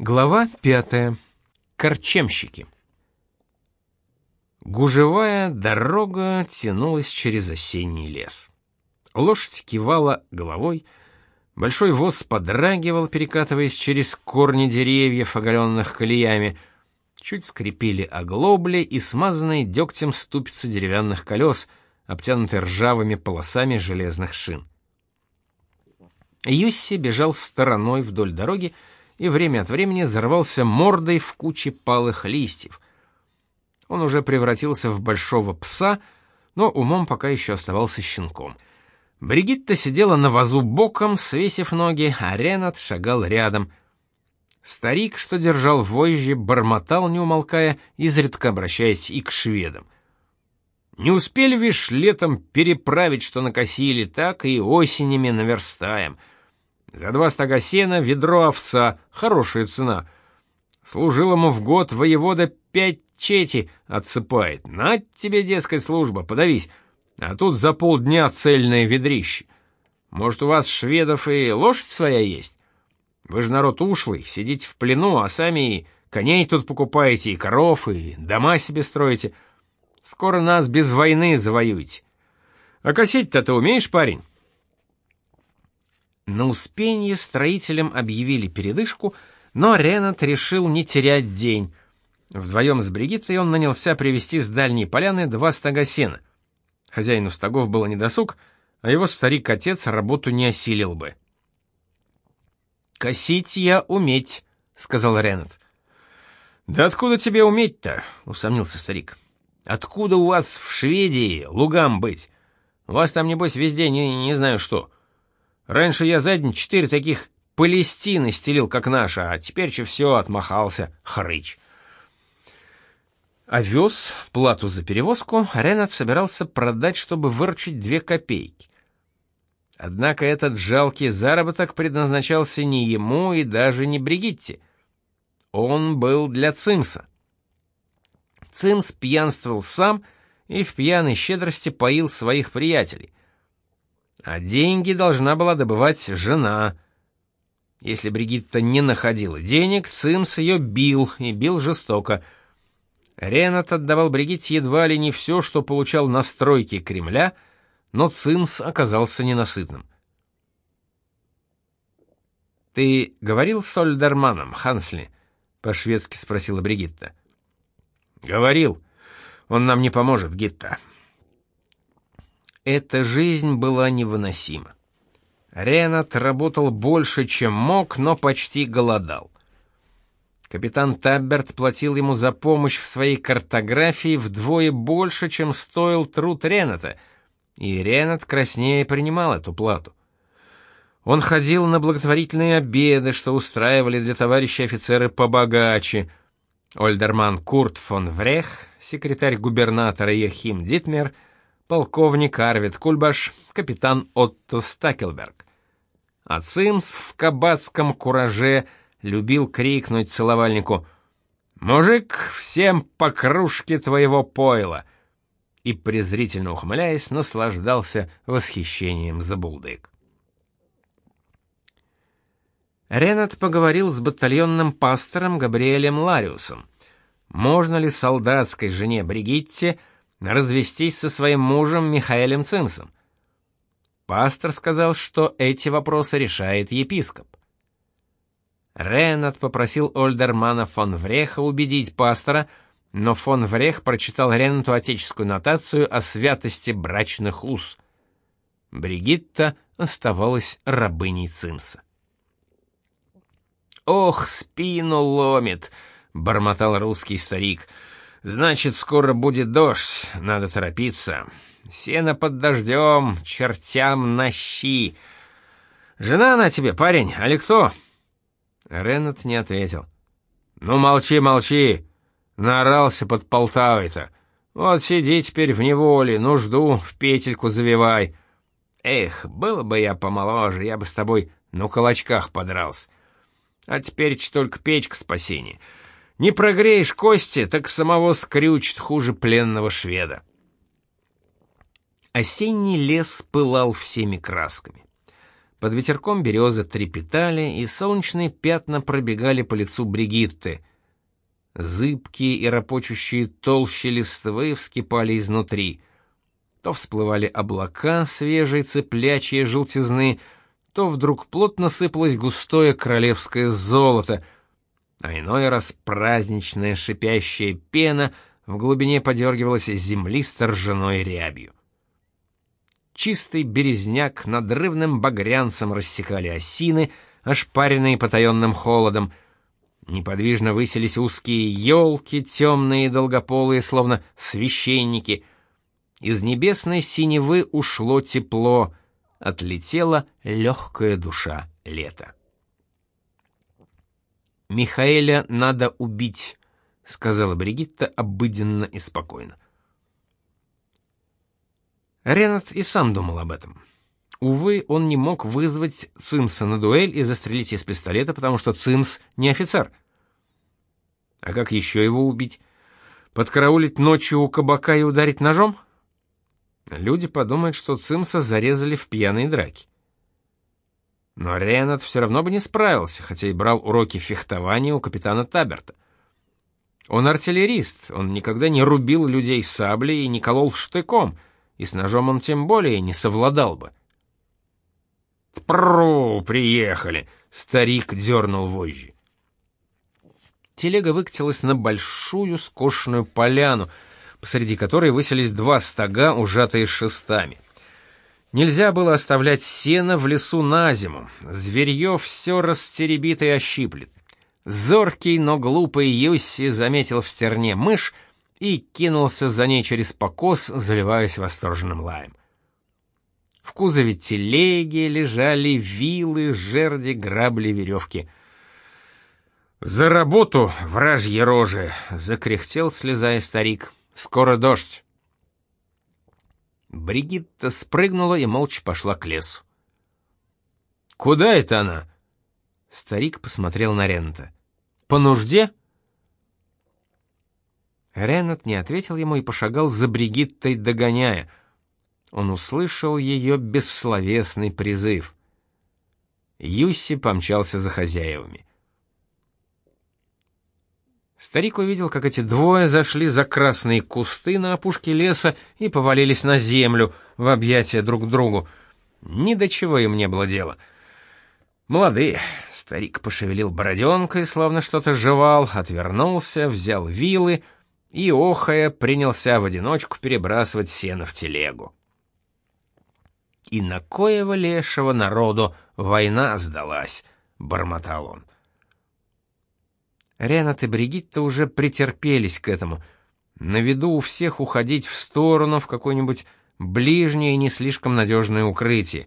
Глава пятая. Корчемщики. Гужевая дорога тянулась через осенний лес. Лошадь кивала головой, большой воз подрагивал, перекатываясь через корни деревьев, оголенных колеями. Чуть скрипели оглобли и смазанные дегтем ступицы деревянных колес, обтянутые ржавыми полосами железных шин. Юсси бежал стороной вдоль дороги и время от времени зарвался мордой в куче палых листьев. Он уже превратился в большого пса, но умом пока еще оставался щенком. Бригитта сидела на вазу боком, свесив ноги, а Ренат шагал рядом. Старик, что держал вожжи, бормотал, не умолкая, изредка обращаясь и к шведам. Не успели, вишь, летом переправить, что накосили, так и осенями наверстаем. За два стога сена ведро овса, хорошая цена. Служил ему в год воевода пять чети отсыпает. На тебе, дескать, служба, подавись. А тут за полдня цельное ведрище. Может, у вас, шведов, и лошадь своя есть? Вы же народ ушлый, сидите в плену, а сами и коней тут покупаете, и коров, и дома себе строите — Скоро нас без войны завоюете. А косить-то ты умеешь, парень?» На Успенье строителям объявили передышку, но Ренат решил не терять день. Вдвоем с Бригиттой он нанялся привезти с дальней поляны два стога сена. Хозяину стогов было недосуг, а его старик-отец работу не осилил бы. «Косить я уметь», — сказал Ренат. «Да откуда тебе уметь-то?» — усомнился старик. Откуда у вас в Шведии лугам быть? У вас там, небось, везде не, не знаю что. Раньше я за день четыре таких Палестины стелил, как наша, а теперь че все отмахался, хрыч. Овес, плату за перевозку, Ренат собирался продать, чтобы выручить две копейки. Однако этот жалкий заработок предназначался не ему и даже не Бригитте. Он был для Цимса. Цимс пьянствовал сам и в пьяной щедрости поил своих приятелей. А деньги должна была добывать жена. Если Бригитта не находила денег, Цимс ее бил, и бил жестоко. Ренат отдавал Бригитте едва ли не все, что получал на стройке Кремля, но Цимс оказался ненасытным. «Ты говорил с Ольдерманом, Хансли?» — по-шведски спросила Бригитта. Говорил, он нам не поможет, Гитта. Эта жизнь была невыносима. Ренат работал больше, чем мог, но почти голодал. Капитан Табберт платил ему за помощь в своей картографии вдвое больше, чем стоил труд Рената, и Ренат краснее принимал эту плату. Он ходил на благотворительные обеды, что устраивали для товарищей офицеры побогаче, Ольдерман Курт фон Врех, секретарь губернатора Ехим Дитмер, полковник Арвид Кульбаш, капитан Отто Стакелберг. А Цимс в кабацком кураже любил крикнуть целовальнику «Мужик, всем по кружке твоего пойла!» и, презрительно ухмыляясь, наслаждался восхищением за булдык. Ренат поговорил с батальонным пастором Габриэлем Лариусом. Можно ли солдатской жене Бригитте развестись со своим мужем Михаэлем Цимсом? Пастор сказал, что эти вопросы решает епископ. Ренат попросил Ольдермана фон Вреха убедить пастора, но фон Врех прочитал Ренату отеческую нотацию о святости брачных уз. Бригитта оставалась рабыней Цимса. «Ох, спину ломит!» — бормотал русский старик. «Значит, скоро будет дождь, надо торопиться. Сено под дождем, чертям на щи. Жена на тебе, парень, Алексо?» Ренат не ответил. «Ну, молчи, молчи!» Наорался под Полтавой-то. Вот сиди теперь в неволе, нужду в петельку завивай. Эх, было бы я помоложе, я бы с тобой на кулачках подрался. А теперь только печка спасения. Не прогреешь кости, так самого скрючит хуже пленного шведа. Осенний лес пылал всеми красками. Под ветерком березы трепетали, и солнечные пятна пробегали по лицу Бригитты. Зыбкие и рапочущие толщи листвы вскипали изнутри. То всплывали облака, свежие цеплячие желтизны, то вдруг плотно сыпалось густое королевское золото, а иной раз праздничная шипящая пена в глубине подергивалась земли с ржаной рябью. Чистый березняк надрывным багрянцем рассекали осины, ошпаренные потаенным холодом. Неподвижно высились узкие елки, темные и долгополые, словно священники. Из небесной синевы ушло тепло, отлетела легкая душа лета. «Михаэля надо убить», — сказала Бригитта обыденно и спокойно. Ренат и сам думал об этом. Увы, он не мог вызвать Цимса на дуэль и застрелить из пистолета, потому что Цимс не офицер. А как еще его убить? Подкараулить ночью у кабака и ударить ножом? Люди подумают, что Цимса зарезали в пьяной драке. Но Ренат все равно бы не справился, хотя и брал уроки фехтования у капитана Таберта. Он артиллерист, он никогда не рубил людей саблей и не колол штыком — и с ножом он тем более не совладал бы. «Пру, приехали!» — старик дернул вожжи. Телега выкатилась на большую скошенную поляну, посреди которой высились два стога, ужатые шестами. Нельзя было оставлять сено в лесу на зиму, зверье все растеребит и ощиплет. Зоркий, но глупый Юсси заметил в стерне мышь и кинулся за ней через покос, заливаясь восторженным лаем. В кузове телеги лежали вилы, жерди, грабли, веревки. «За работу, вражьи рожи!» — закряхтел, слезая старик. «Скоро дождь!» Бригитта спрыгнула и молча пошла к лесу. «Куда это она?» Старик посмотрел на Рента. «По нужде?» Ренат не ответил ему и пошагал за Бригиттой, догоняя. Он услышал ее бессловесный призыв. Юсси помчался за хозяевами. Старик увидел, как эти двое зашли за красные кусты на опушке леса и повалились на землю в объятия друг к другу. Ни до чего им не было дела. Молодые. Старик пошевелил бороденкой, словно что-то жевал, отвернулся, взял вилы — и, охая, принялся в одиночку перебрасывать сено в телегу. «И на коего лешего народу война сдалась», — бормотал он. Ренат и Бригитта уже претерпелись к этому. На виду у всех уходить в сторону, в какое-нибудь ближнее и не слишком надежное укрытие.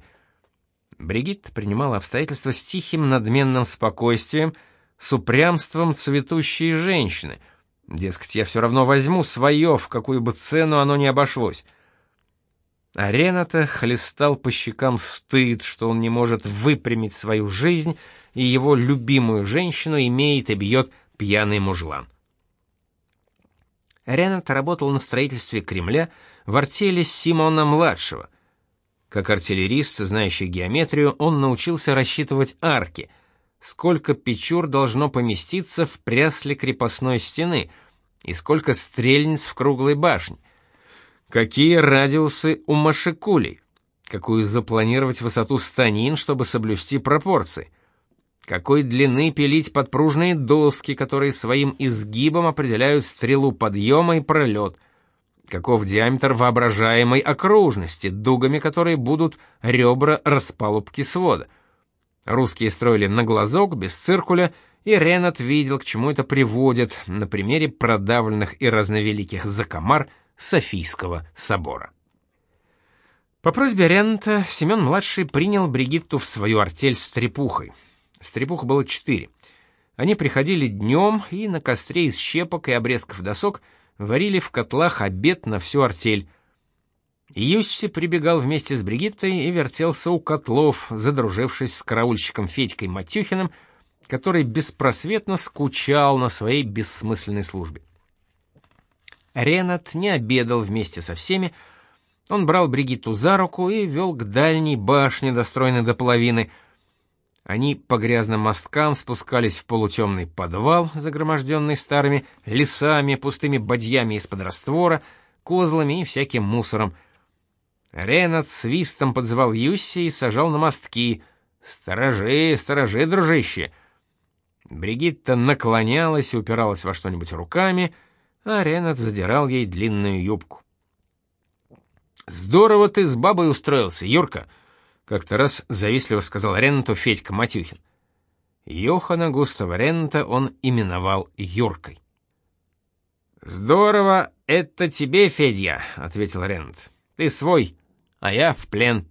Бригитта принимала обстоятельства с тихим надменным спокойствием, с упрямством цветущей женщины — Дескать, я все равно возьму свое, в какую бы цену оно ни обошлось. А Рената хлестал по щекам стыд, что он не может выпрямить свою жизнь, и его любимую женщину имеет и бьет пьяный мужлан. Ренат работал на строительстве Кремля в артели Симона-младшего. Как артиллерист, знающий геометрию, он научился рассчитывать арки — сколько печур должно поместиться в прясле крепостной стены и сколько стрельниц в круглой башне, какие радиусы у машикулей, какую запланировать высоту станин, чтобы соблюсти пропорции, какой длины пилить подпружные доски, которые своим изгибом определяют стрелу подъема и пролет, каков диаметр воображаемой окружности, дугами которой будут ребра распалубки свода — Русские строили на глазок, без циркуля, и Ренат видел, к чему это приводит на примере продавленных и разновеликих закомар Софийского собора. По просьбе Ренната Семен-младший принял Бригитту в свою артель с трепухой. Стрепух было четыре. Они приходили днем и на костре из щепок и обрезков досок варили в котлах обед на всю артель, Юсси прибегал вместе с Бригиттой и вертелся у котлов, задружившись с караульщиком Федькой Матюхиным, который беспросветно скучал на своей бессмысленной службе. Ренат не обедал вместе со всеми, Он брал Бригитту за руку и вел к дальней башне, достроенной до половины. Они по грязным мосткам спускались в полутемный подвал, загроможденный старыми лесами, пустыми бадьями из-под раствора, козлами и всяким мусором. Ренат свистом подзывал Юсси и сажал на мостки. «Сторожи, сторожи, дружище!» Бригитта наклонялась и упиралась во что-нибудь руками, а Ренат задирал ей длинную юбку. «Здорово ты с бабой устроился, Юрка!» — как-то раз завистливо сказал Ренату Федька Матюхин. Йохана Густава Рента он именовал Юркой. «Здорово, это тебе, Федя», — ответил Рент. «Ты свой, а я в плен».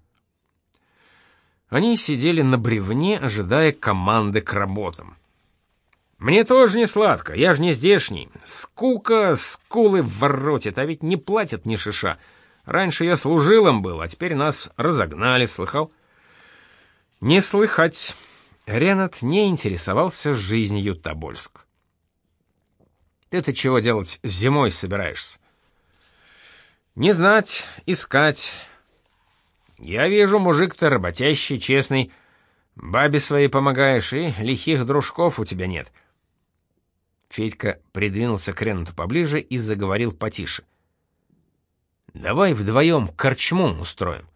Они сидели на бревне, ожидая команды к работам. «Мне тоже не сладко, я же не здешний. Скука, скулы воротит, а ведь не платят ни шиша. Раньше я служилым был, а теперь нас разогнали, слыхал?» «Не слыхать». Ренат не интересовался жизнью Тобольск. «Ты-то чего делать зимой собираешься?» «Не знать, искать. Я вижу, мужик-то работящий, честный. Бабе своей помогаешь, и лихих дружков у тебя нет». Федька придвинулся к Ренату поближе и заговорил потише. «Давай вдвоем корчму устроим».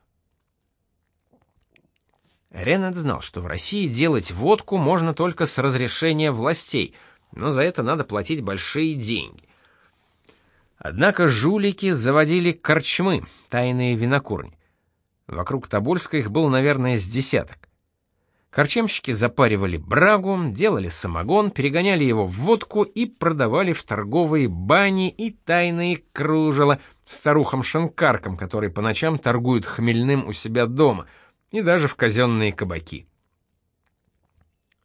Ренат знал, что в России делать водку можно только с разрешения властей, но за это надо платить большие деньги. Однако жулики заводили корчмы, тайные винокурни. Вокруг Тобольска их было, наверное, с десяток. Корчемщики запаривали брагу, делали самогон, перегоняли его в водку и продавали в торговые бани и тайные кружела старухам-шанкаркам, которые по ночам торгуют хмельным у себя дома, и даже в казенные кабаки.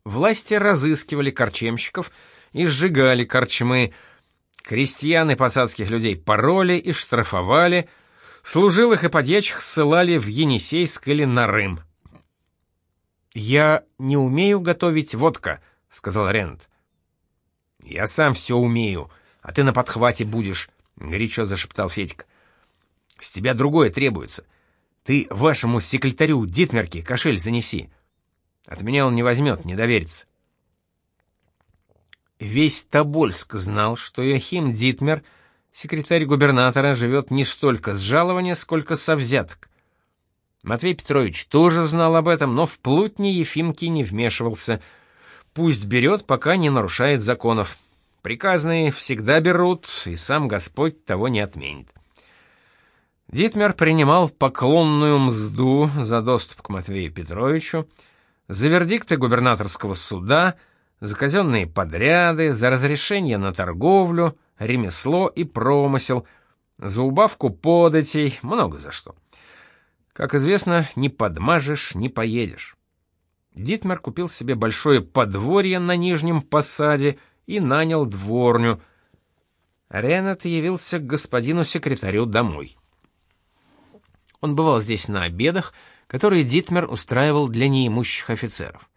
Власти разыскивали корчемщиков и сжигали корчмы, крестьян и посадских людей пороли и штрафовали, служилых и подьячих ссылали в Енисейск или на Рым. «Я не умею готовить водка», — сказал Рент. «Я сам все умею, а ты на подхвате будешь», — горячо зашептал Федька. «С тебя другое требуется. Ты вашему секретарю Дитмерке кошель занеси. От меня он не возьмет, не доверится». Весь Тобольск знал, что Яхим Дитмер, секретарь губернатора, живет не столько с жалования, сколько со взяток. Матвей Петрович тоже знал об этом, но в плутни Ефимки не вмешивался. Пусть берет, пока не нарушает законов. Приказные всегда берут, и сам Господь того не отменит. Дитмер принимал поклонную мзду за доступ к Матвею Петровичу, за вердикты губернаторского суда, за казенные подряды, за разрешение на торговлю, ремесло и промысел, за убавку податей, много за что. Как известно, не подмажешь, не поедешь. Дитмер купил себе большое подворье на Нижнем Посаде и нанял дворню. Ренат явился к господину секретарю домой. Он бывал здесь на обедах, которые Дитмер устраивал для неимущих офицеров.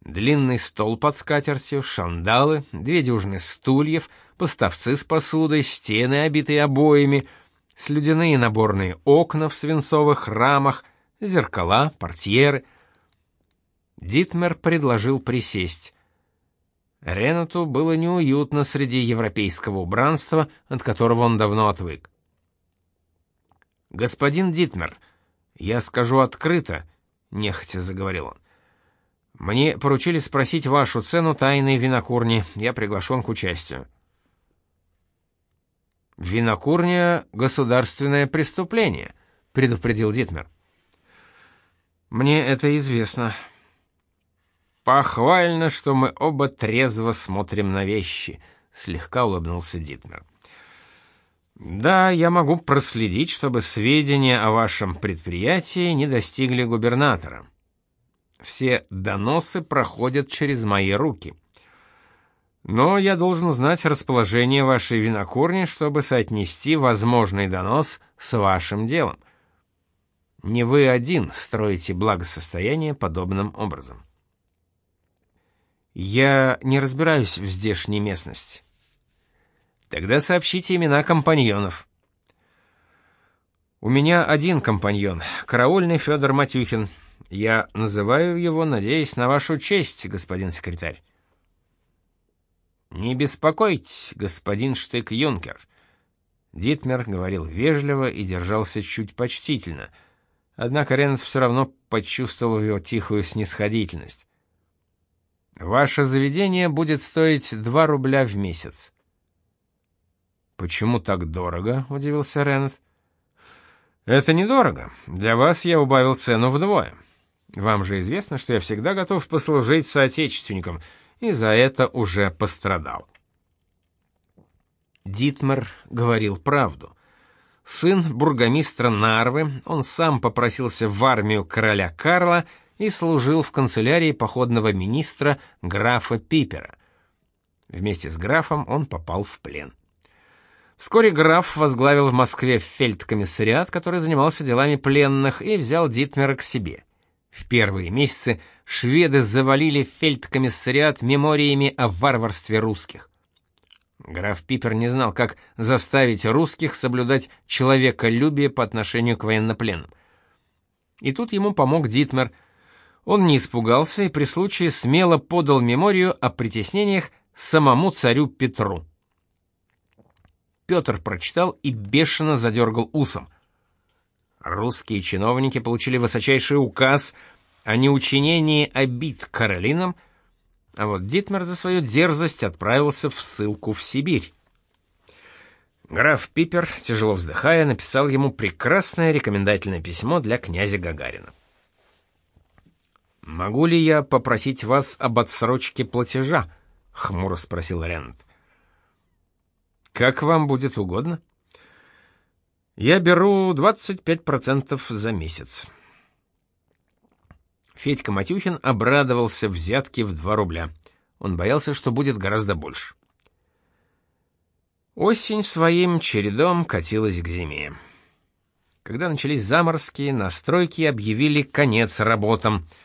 Длинный стол под скатертью, шандалы, две дюжины стульев, поставцы с посудой, стены, обитые обоями — слюдяные наборные окна в свинцовых рамах, зеркала, портьеры. Дитмер предложил присесть. Ренату было неуютно среди европейского убранства, от которого он давно отвык. «Господин Дитмер, я скажу открыто», — нехотя заговорил он. «Мне поручили спросить вашу цену тайной винокурни, я приглашен к участию». «Винокурня — государственное преступление», — предупредил Дитмер. «Мне это известно». «Похвально, что мы оба трезво смотрим на вещи», — слегка улыбнулся Дитмер. «Да, я могу проследить, чтобы сведения о вашем предприятии не достигли губернатора. Все доносы проходят через мои руки». Но я должен знать расположение вашей винокурни, чтобы соотнести возможный донос с вашим делом. Не вы один строите благосостояние подобным образом. Я не разбираюсь в здешней местности. Тогда сообщите имена компаньонов. У меня один компаньон, караульный Федор Матюхин. Я называю его, надеясь на вашу честь, господин секретарь. Не беспокойтесь, господин Штык-Юнкер. Дитмер говорил вежливо и держался чуть почтительно. Однако Ренц все равно почувствовал его тихую снисходительность. Ваше заведение будет стоить 2 рубля в месяц. Почему так дорого? удивился Ренц. Это недорого. Для вас я убавил цену вдвое. Вам же известно, что я всегда готов послужить соотечественникам, и за это уже пострадал. Дитмер говорил правду. Сын бургомистра Нарвы, он сам попросился в армию короля Карла и служил в канцелярии походного министра графа Пипера. Вместе с графом он попал в плен. Вскоре граф возглавил в Москве фельдкомиссариат, который занимался делами пленных, и взял Дитмера к себе. В первые месяцы шведы завалили фельдкомиссариат мемориями о варварстве русских. Граф Пипер не знал, как заставить русских соблюдать человеколюбие по отношению к военнопленным. И тут ему помог Дитмер – он не испугался и при случае смело подал меморию о притеснениях самому царю Петру. Петр прочитал и бешено задергал усом. Русские чиновники получили высочайший указ о неучинении обид Каролинам, а вот Дитмер за свою дерзость отправился в ссылку в Сибирь. Граф Пипер, тяжело вздыхая, написал ему прекрасное рекомендательное письмо для князя Гагарина. «Могу ли я попросить вас об отсрочке платежа?» — хмуро спросил Рент. «Как вам будет угодно?» «Я беру 25% за месяц». Федька Матюхин обрадовался взятке в 2 рубля. Он боялся, что будет гораздо больше. Осень своим чередом катилась к зиме. Когда начались заморозки, на стройке объявили конец работам —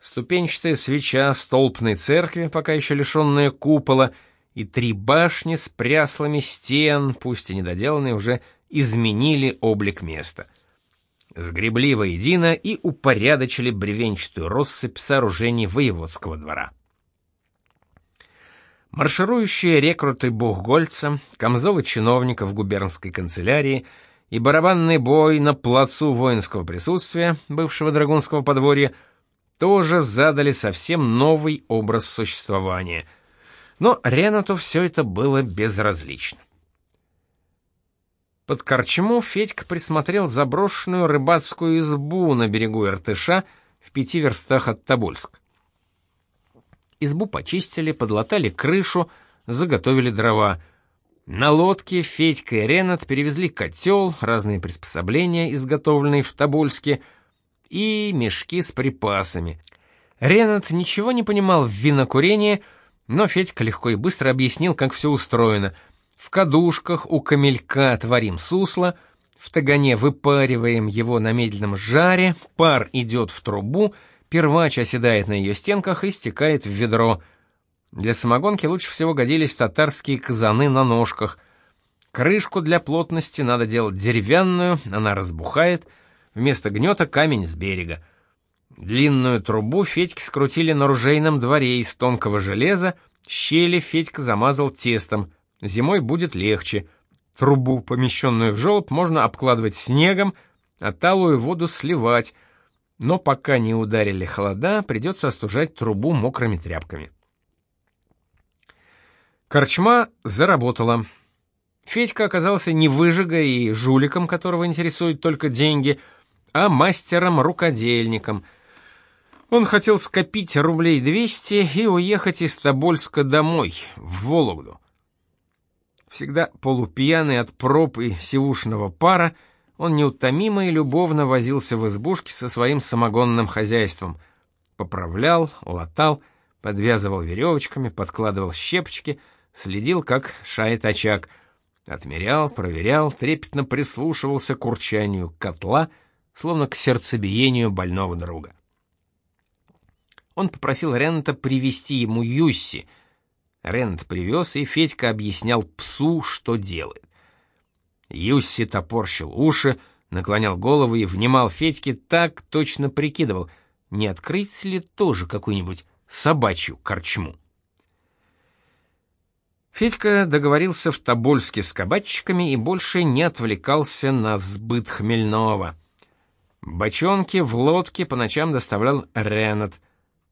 ступенчатая свеча столпной церкви, пока еще лишенная купола, и три башни с пряслами стен, пусть и недоделанные, уже изменили облик места. Сгребли воедино и упорядочили бревенчатую россыпь сооружений воеводского двора. Марширующие рекруты Бухгольца, камзолы чиновников губернской канцелярии и барабанный бой на плацу воинского присутствия, бывшего драгунского подворья — тоже задали совсем новый образ существования. Но Ренату все это было безразлично. Под корчму Федька присмотрел заброшенную рыбацкую избу на берегу Иртыша в пяти верстах от Тобольска. Избу почистили, подлатали крышу, заготовили дрова. На лодке Федька и Ренат перевезли котел, разные приспособления, изготовленные в Тобольске, и мешки с припасами. Ренат ничего не понимал в винокурении, но Федька легко и быстро объяснил, как все устроено. В кадушках у камелька творим сусло, в тагане выпариваем его на медленном жаре, пар идет в трубу, первач оседает на ее стенках и стекает в ведро. Для самогонки лучше всего годились татарские казаны на ножках. Крышку для плотности надо делать деревянную, она разбухает — Вместо гнета камень с берега. Длинную трубу Федьки скрутили на ружейном дворе из тонкого железа, щели Федька замазал тестом. Зимой будет легче. Трубу, помещенную в желоб, можно обкладывать снегом, а талую воду сливать. Но пока не ударили холода, придется остужать трубу мокрыми тряпками. Корчма заработала. Федька оказался не выжигой и жуликом, которого интересуют только деньги — а мастером-рукодельником. Он хотел скопить рублей 200 и уехать из Тобольска домой, в Вологду. Всегда полупьяный от проб и сивушного пара, он неутомимо и любовно возился в избушке со своим самогонным хозяйством. Поправлял, латал, подвязывал веревочками, подкладывал щепочки, следил, как шает очаг. Отмерял, проверял, трепетно прислушивался к урчанию котла — словно к сердцебиению больного друга. Он попросил Рента привести ему Юсси. Рент привез, и Федька объяснял псу, что делает. Юсси топорщил уши, наклонял голову и внимал Федьке, так точно прикидывал, не открыть ли тоже какую-нибудь собачью корчму. Федька договорился в Тобольске с кабачиками и больше не отвлекался на сбыт хмельного. Бочонки в лодке по ночам доставлял Ренат.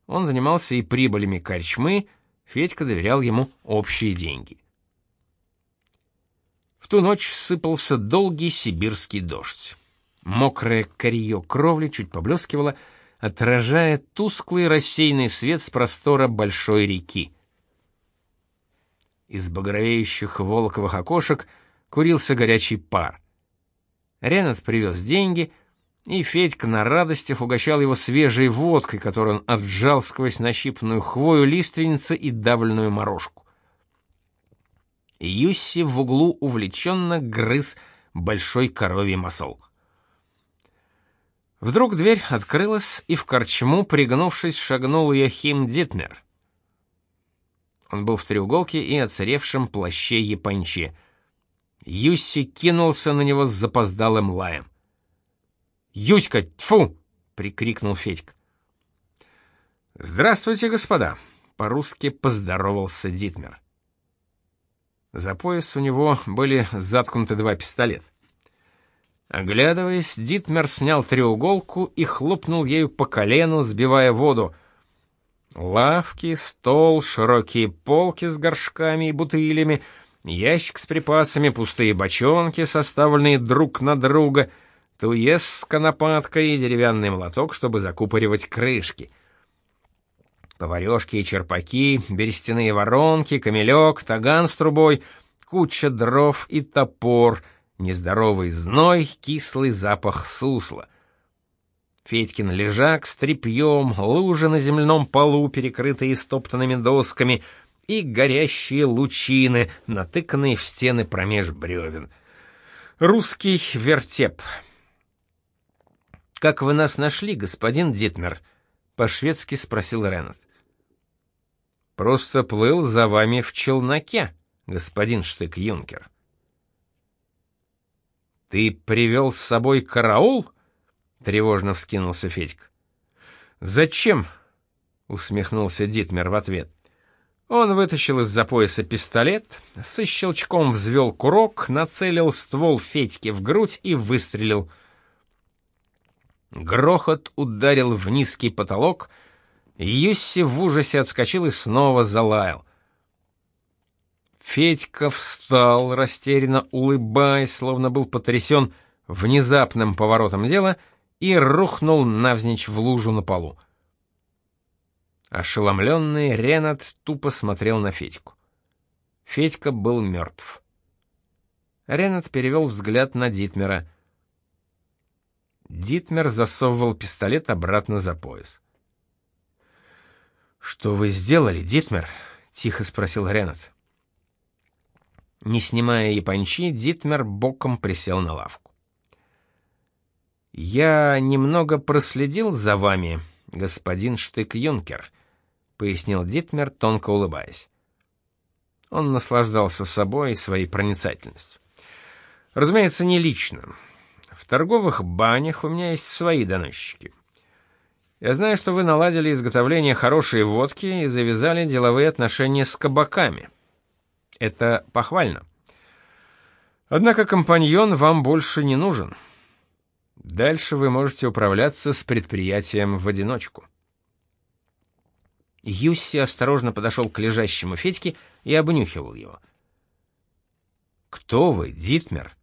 Он занимался и прибылями корчмы, Федька доверял ему общие деньги. В ту ночь сыпался долгий сибирский дождь. Мокрая корье кровли чуть поблескивало, отражая тусклый рассеянный свет с простора большой реки. Из багровеющих волоковых окошек курился горячий пар. Ренат привез деньги, и Федька на радостях угощал его свежей водкой, которую он отжал сквозь нащипанную хвою лиственницы и давленную морожку. Юсси в углу увлеченно грыз большой коровий масол. Вдруг дверь открылась, и в корчму, пригнувшись, шагнул Яхим Дитмер. Он был в треуголке и оцаревшем плаще японче. Юсси кинулся на него с запоздалым лаем. «Юська, тьфу!» — прикрикнул Федька. «Здравствуйте, господа!» — по-русски поздоровался Дитмер. За пояс у него были заткнуты два пистолета. Оглядываясь, Дитмер снял треуголку и хлопнул ею по колену, сбивая воду — Лавки, стол, широкие полки с горшками и бутылями, ящик с припасами, пустые бочонки, составленные друг на друга, туес с конопаткой и деревянный молоток, чтобы закупоривать крышки. Поварешки и черпаки, берестяные воронки, камелек, таган с трубой, куча дров и топор, нездоровый зной, кислый запах сусла — Федькин лежак с тряпьем, лужи на земляном полу, перекрытые стоптанными досками, и горящие лучины, натыканные в стены промеж бревен. Русский вертеп. «Как вы нас нашли, господин Дитмер?» — по-шведски спросил Ренат. «Просто плыл за вами в челноке, господин Штык-Юнкер». «Ты привел с собой караул?» Тревожно вскинулся Федька. Зачем? усмехнулся Дитмер в ответ. Он вытащил из-за пояса пистолет, со щелчком взвел курок, нацелил ствол Федьке в грудь и выстрелил. Грохот ударил в низкий потолок, Юсси в ужасе отскочил и снова залаял. Федька встал, растерянно улыбаясь, словно был потрясен внезапным поворотом дела — и рухнул навзничь в лужу на полу. Ошеломленный Ренат тупо смотрел на Федьку. Федька был мертв. Ренат перевел взгляд на Дитмера. Дитмер засовывал пистолет обратно за пояс. «Что вы сделали, Дитмер?» — тихо спросил Ренат. Не снимая япончи, Дитмер боком присел на лавку. «Я немного проследил за вами, господин Штык-Юнкер», — пояснил Дитмер, тонко улыбаясь. Он наслаждался собой и своей проницательностью. «Разумеется, не лично. Торговых банях у меня есть свои доносчики. Я знаю, что вы наладили изготовление хорошей водки и завязали деловые отношения с кабаками. Это похвально. Однако компаньон вам больше не нужен». Дальше вы можете управляться с предприятием в одиночку. Юсси осторожно подошел к лежащему Федьке и обнюхивал его. «Кто вы, Дитмер?»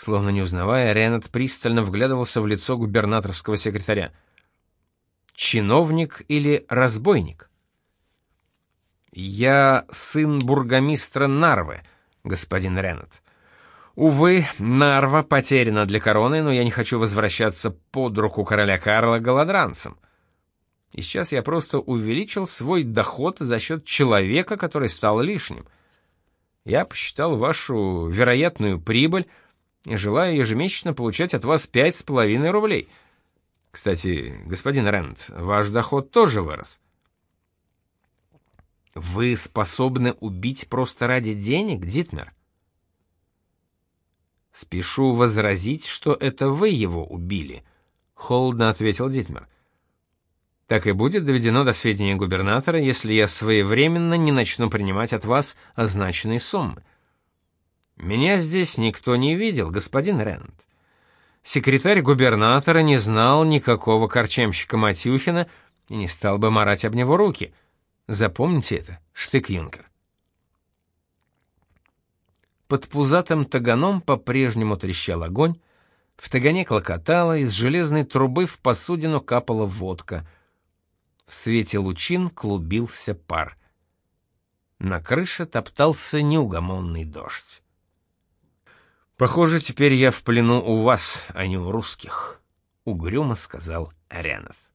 Словно не узнавая, Ренат пристально вглядывался в лицо губернаторского секретаря. «Чиновник или разбойник?» «Я сын бургомистра Нарвы, господин Ренат. Увы, Нарва потеряна для короны, но я не хочу возвращаться под руку короля Карла голодранцем. И сейчас я просто увеличил свой доход за счет человека, который стал лишним. Я посчитал вашу вероятную прибыль и желаю ежемесячно получать от вас пять с половиной рублей. Кстати, господин Рент, ваш доход тоже вырос. Вы способны убить просто ради денег, Дитмер? Спешу возразить, что это вы его убили, холодно ответил Дитмер. Так и будет доведено до сведения губернатора, если я своевременно не начну принимать от вас означенные суммы. Меня здесь никто не видел, господин Рент. Секретарь губернатора не знал никакого корчемщика Матюхина и не стал бы марать об него руки. Запомните это, штык-юнкер. Под пузатым таганом по-прежнему трещал огонь, в тагане клокотало, из железной трубы в посудину капала водка. В свете лучин клубился пар. На крыше топтался неугомонный дождь. «Похоже, теперь я в плену у вас, а не у русских», — угрюмо сказал Арянов.